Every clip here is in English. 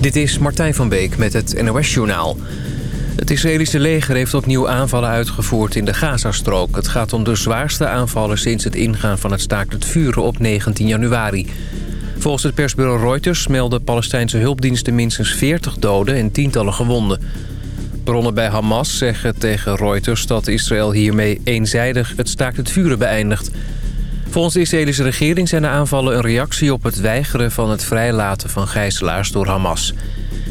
Dit is Martijn van Beek met het NOS-journaal. Het Israëlische leger heeft opnieuw aanvallen uitgevoerd in de Gazastrook. Het gaat om de zwaarste aanvallen sinds het ingaan van het staakt het vuren op 19 januari. Volgens het persbureau Reuters melden Palestijnse hulpdiensten minstens 40 doden en tientallen gewonden. Bronnen bij Hamas zeggen tegen Reuters dat Israël hiermee eenzijdig het staakt het vuren beëindigt. Volgens de Israëlische regering zijn de aanvallen een reactie op het weigeren van het vrijlaten van gijzelaars door Hamas.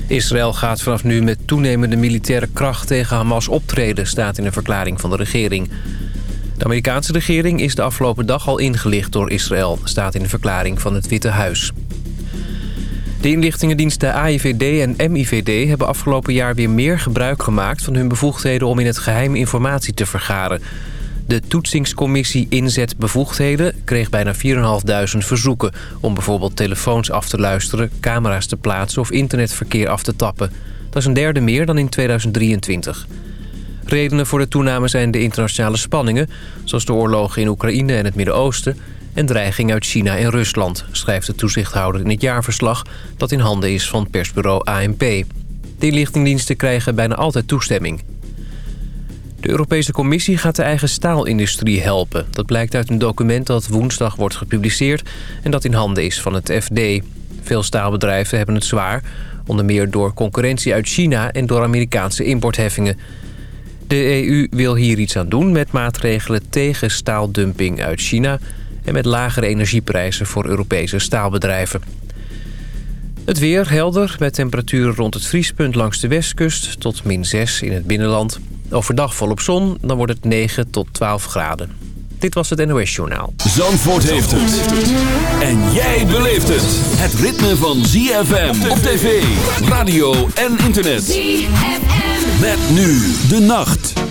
Israël gaat vanaf nu met toenemende militaire kracht tegen Hamas optreden, staat in een verklaring van de regering. De Amerikaanse regering is de afgelopen dag al ingelicht door Israël, staat in de verklaring van het Witte Huis. De inlichtingendiensten AIVD en MIVD hebben afgelopen jaar weer meer gebruik gemaakt van hun bevoegdheden om in het geheim informatie te vergaren. De toetsingscommissie Inzet Bevoegdheden kreeg bijna 4.500 verzoeken... om bijvoorbeeld telefoons af te luisteren, camera's te plaatsen of internetverkeer af te tappen. Dat is een derde meer dan in 2023. Redenen voor de toename zijn de internationale spanningen... zoals de oorlogen in Oekraïne en het Midden-Oosten... en dreiging uit China en Rusland, schrijft de toezichthouder in het jaarverslag... dat in handen is van persbureau ANP. De inlichtingdiensten krijgen bijna altijd toestemming. De Europese Commissie gaat de eigen staalindustrie helpen. Dat blijkt uit een document dat woensdag wordt gepubliceerd... en dat in handen is van het FD. Veel staalbedrijven hebben het zwaar... onder meer door concurrentie uit China en door Amerikaanse importheffingen. De EU wil hier iets aan doen met maatregelen tegen staaldumping uit China... en met lagere energieprijzen voor Europese staalbedrijven. Het weer helder, met temperaturen rond het vriespunt langs de westkust... tot min 6 in het binnenland... Overdag volop zon, dan wordt het 9 tot 12 graden. Dit was het NOS Journaal. Zandvoort heeft het. En jij beleeft het. Het ritme van ZFM op tv, radio en internet. ZFM. Met nu de nacht.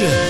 catch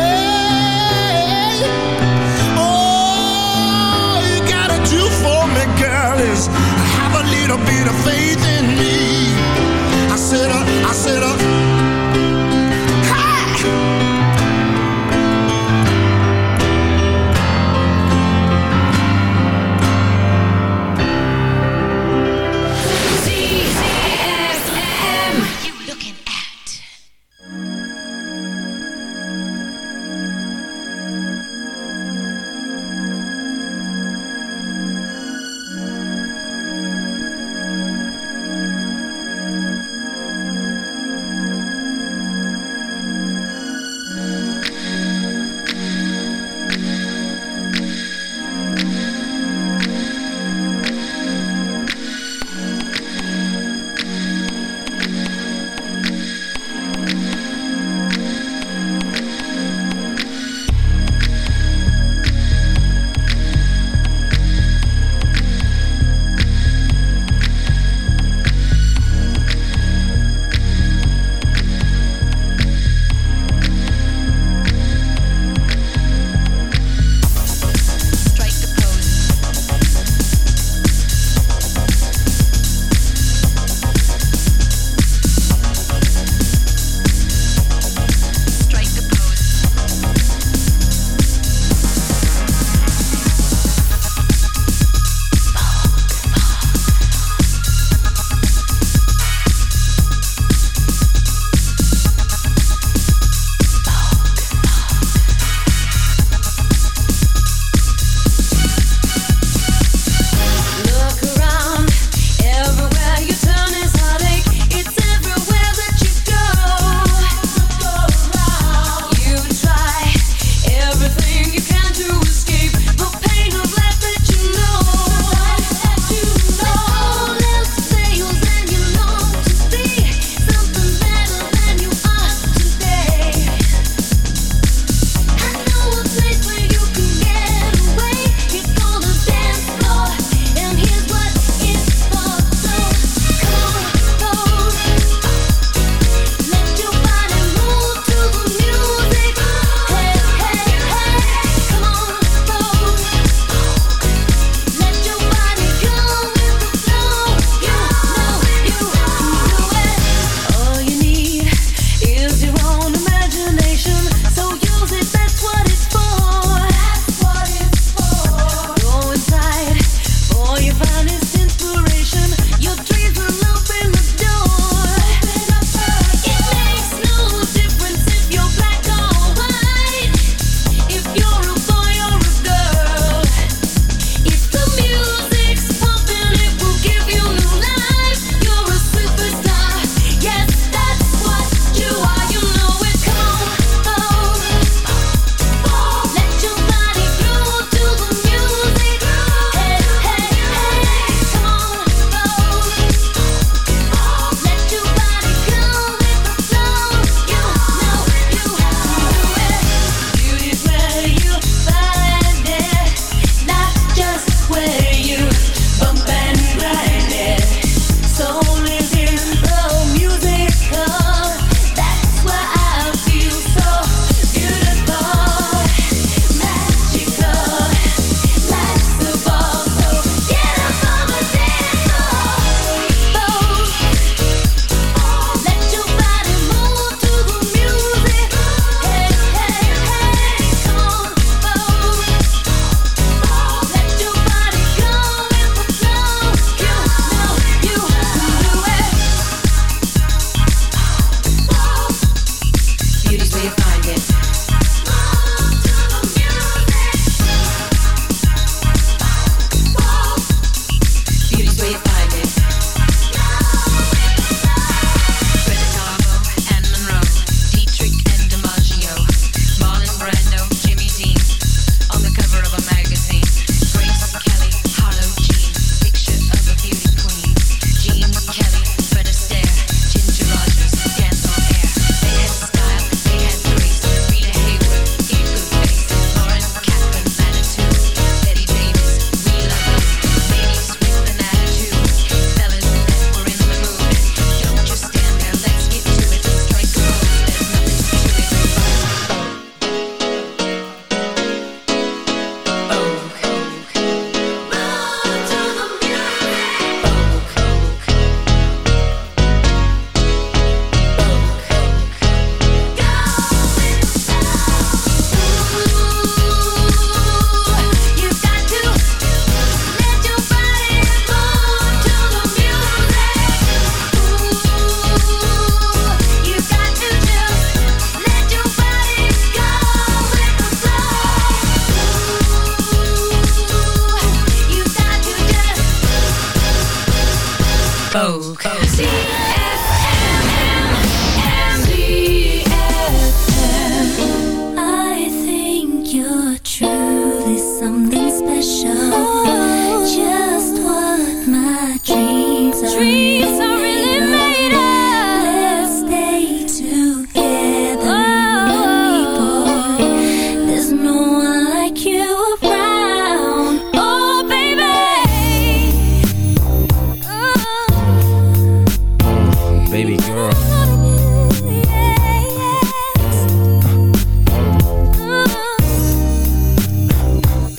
bit of faith in me. I said, uh, I said, uh,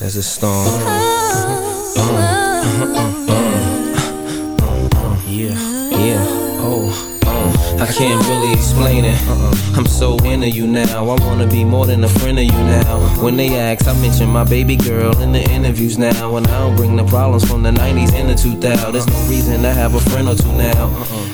There's a storm. Yeah, yeah, oh. I can't really explain it. Uh-uh. I'm so into you now. I wanna be more than a friend of you now. When they ask, I mention my baby girl in the interviews now. And I don't bring the problems from the 90s and the 2000s. There's no reason to have a friend or two now. Uh-uh.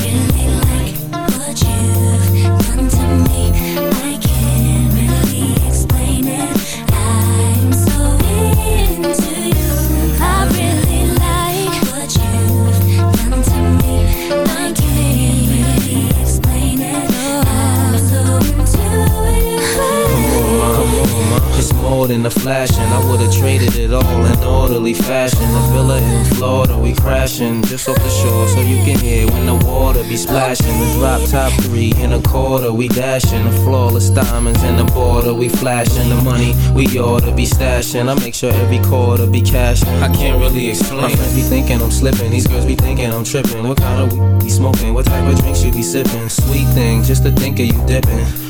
Really like what you've done to me, I can't really explain it. I'm so into you. I really like what you've done to me. I can't really explain it. I'm so into you. It's more than a flash, and I would've traded it all in orderly fashion. A villa in Florida, we crashing just off the shore, be splashing. The drop top three in a quarter, we dashing. The flawless diamonds in the border, we flashing. The money we ought to be stashing. I make sure every quarter be cashing. I can't really explain. My friends be thinking I'm slipping, these girls be thinking I'm tripping. What kind of weed be smoking? What type of drinks you be sipping? Sweet thing, just to think of you dipping.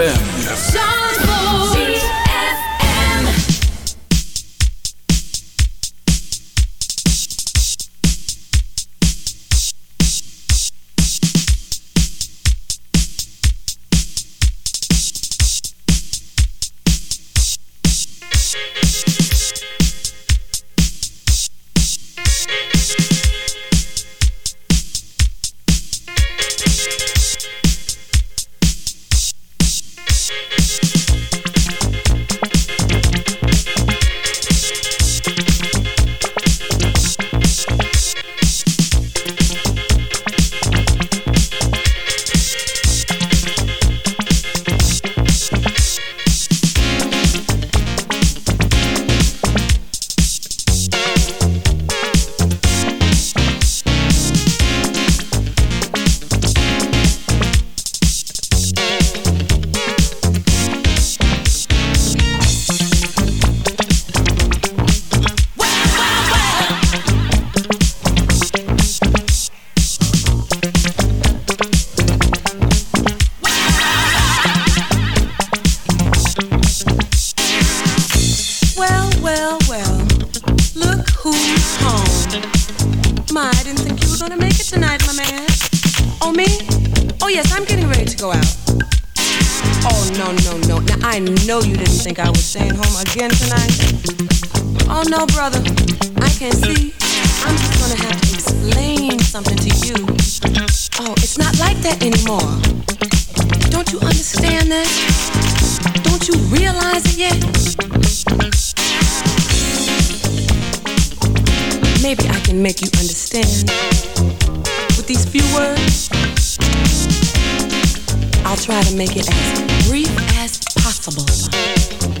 ZFM. Oh, it's not like that anymore. Don't you understand that? Don't you realize it yet? Maybe I can make you understand with these few words. I'll try to make it as brief as possible.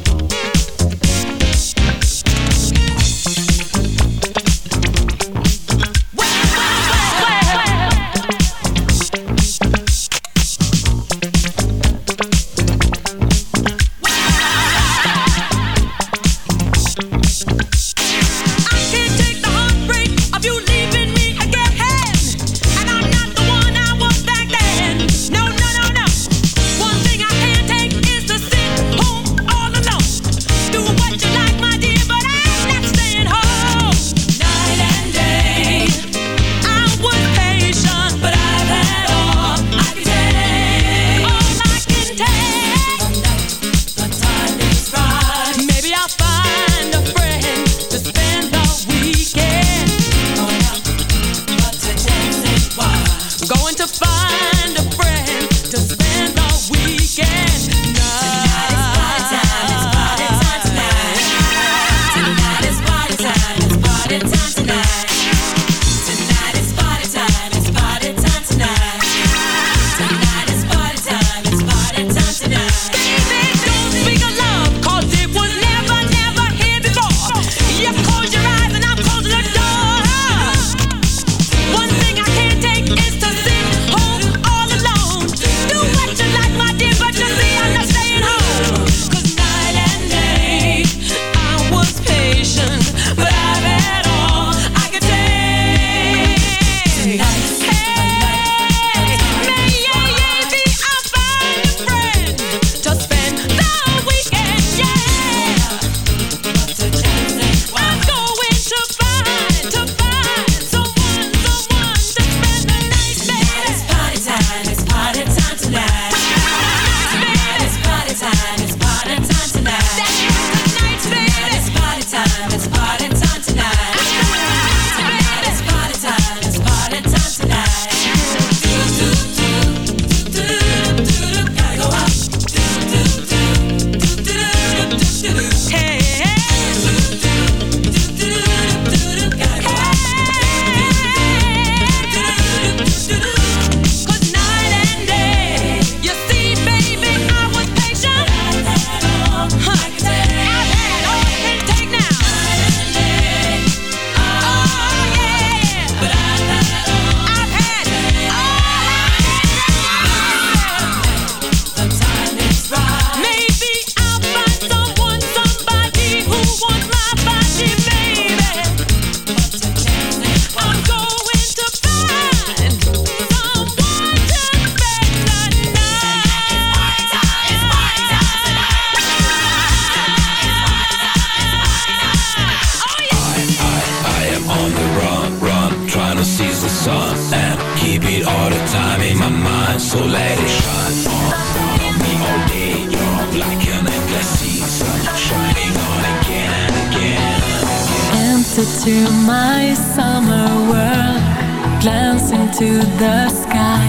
the sky.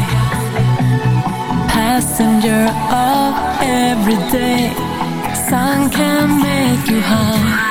Passenger of every day. Sun can make you high.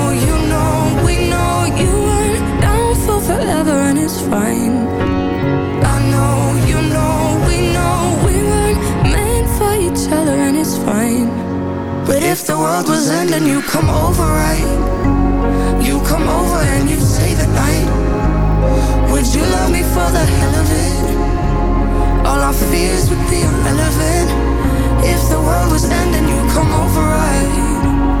fears would be irrelevant. If the world was ending, you come over, right?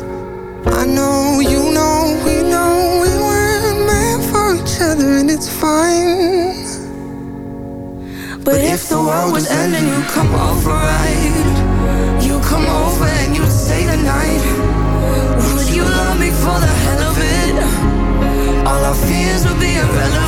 I know, you know, we know we weren't meant for each other and it's fine. But if the world was ending, you come over, right? You come over and you stay the night. Would you love me for the hell of it? All our fears would be irrelevant.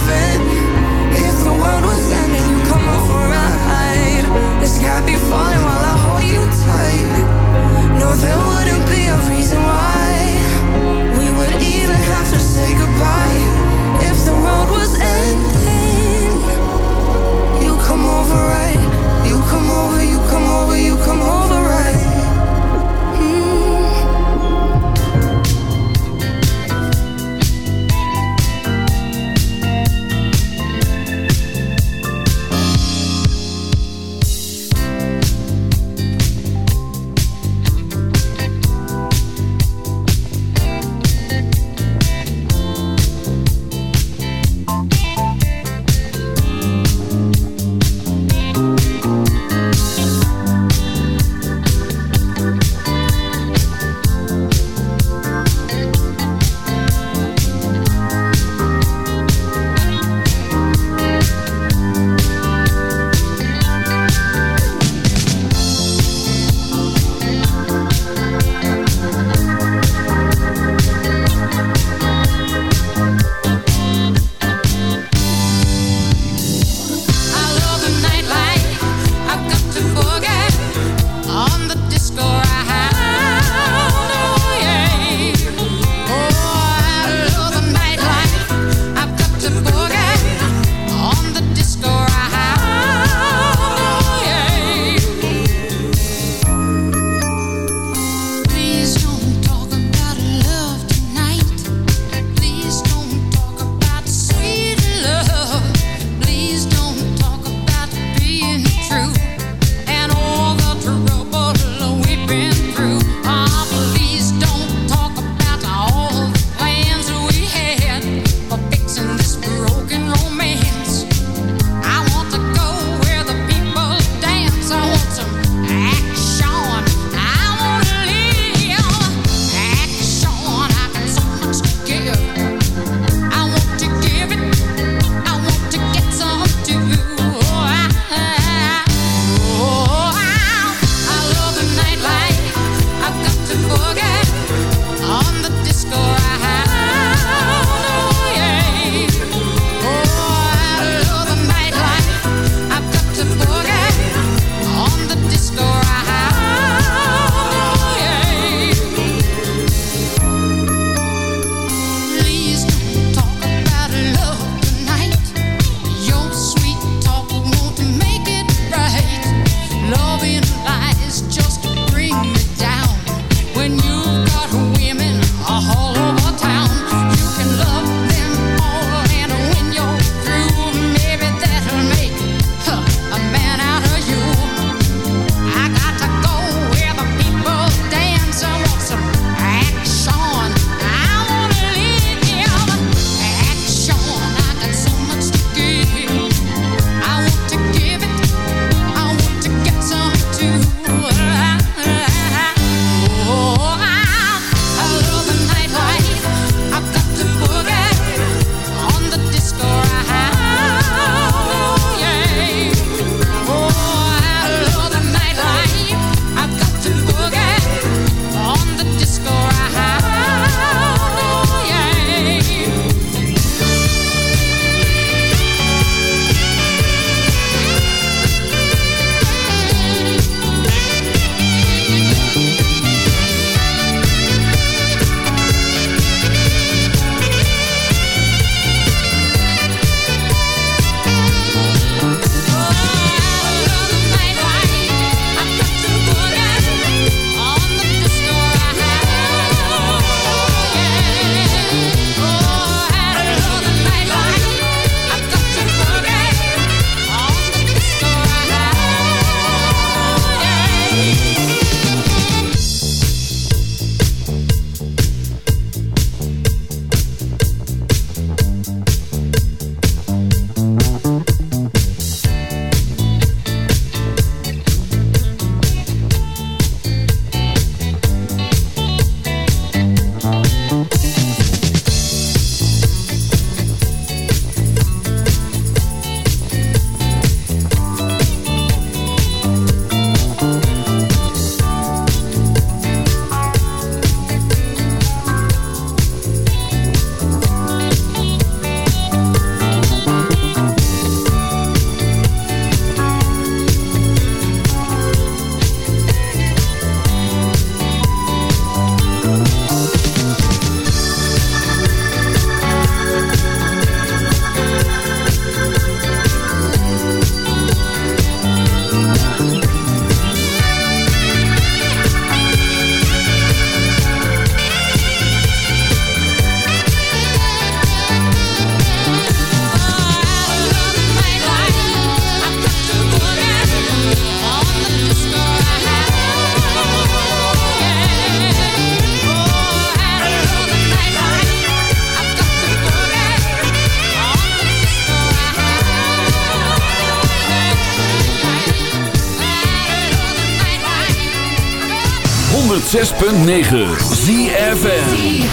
106.9 ZFM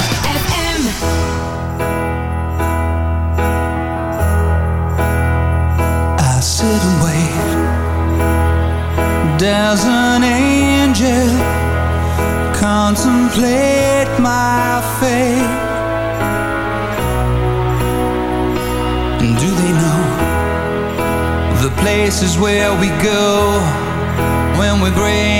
sit and wait. An angel. Contemplate my fate. Do they know The places where we go When we're gray?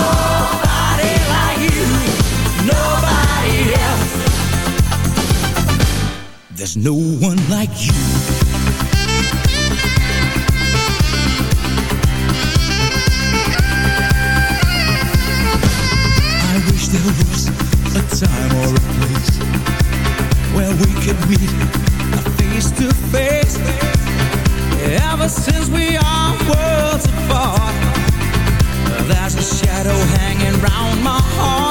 There's no one like you. I wish there was a time or a place where we could meet face to face. Ever since we are worlds apart, there's a shadow hanging round my heart.